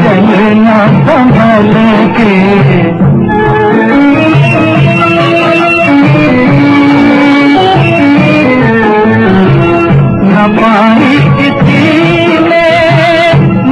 चङा सहल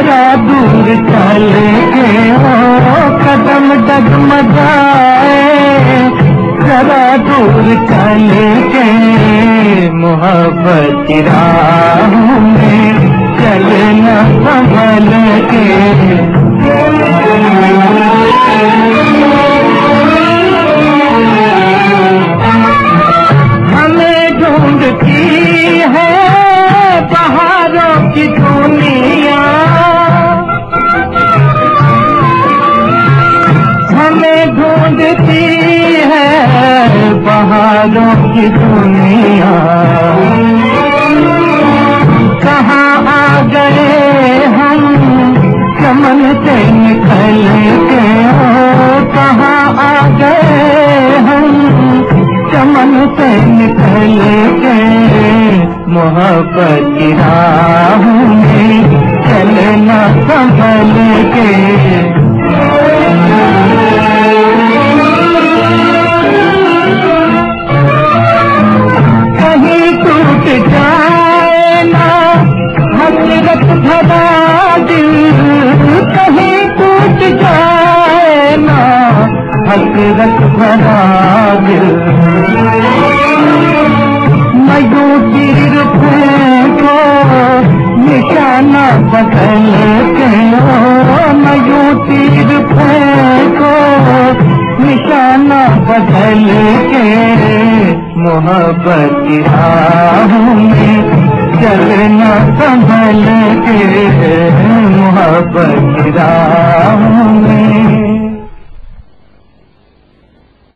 जरा दूर चलेंगे हो कदम डगमगाए जरा दूर चलेंगे मोहब्बत में चलना संभल के हमें ढूंढती है पहाड़ों की धूनी की दुनिया कहाँ आ गए हम चमन से निकल के कहाँ आ गए हम चमन से निकल के मोहब्बत की राह में चलना संभल के नयूं गीर फो माना बदल कलो